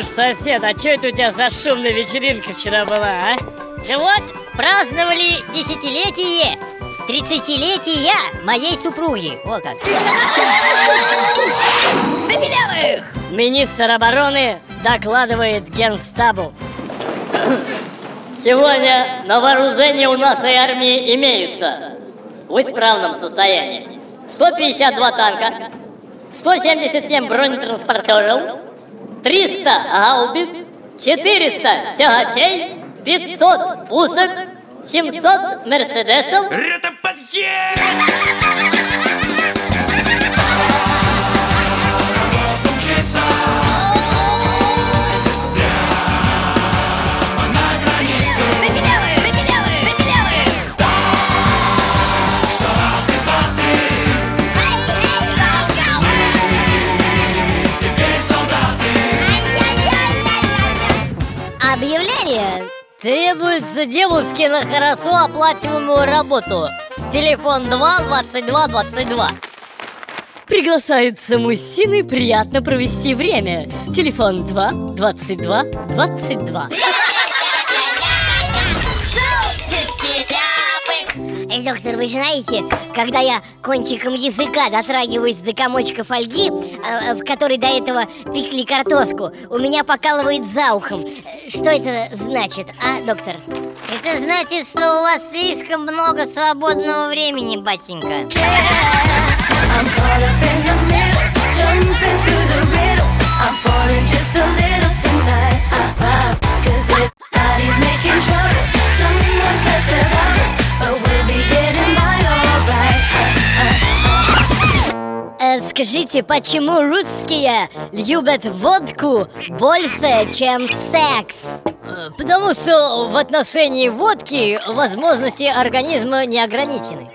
сосед, а что это у тебя за шумная вечеринка вчера была, а? Да вот, праздновали десятилетие, тридцатилетия моей супруги. О как. Забелявых! Министр обороны докладывает генстабу. Сегодня на вооружении у нашей армии имеются в исправном состоянии 152 танка, 177 бронетранспортеров, 300 гаубиц, 400 тягачей, 500 пусок, 700 мерседесов, Это требуется девушке на хорошо оплачиваемую работу. Телефон 2 22 22. Приглашаются мужчины приятно провести время. Телефон 2 22 22. Эй, доктор, вы знаете, когда я кончиком языка дотрагиваюсь до комочка фольги, э, в которой до этого пекли картошку, у меня покалывает за ухом. Что это значит, а, доктор? Это значит, что у вас слишком много свободного времени, батенька. Alright. Э, скажите, почему русские любят водку больше, чем секс? Э, Потому что в отношении водки возможности организма не ограничены.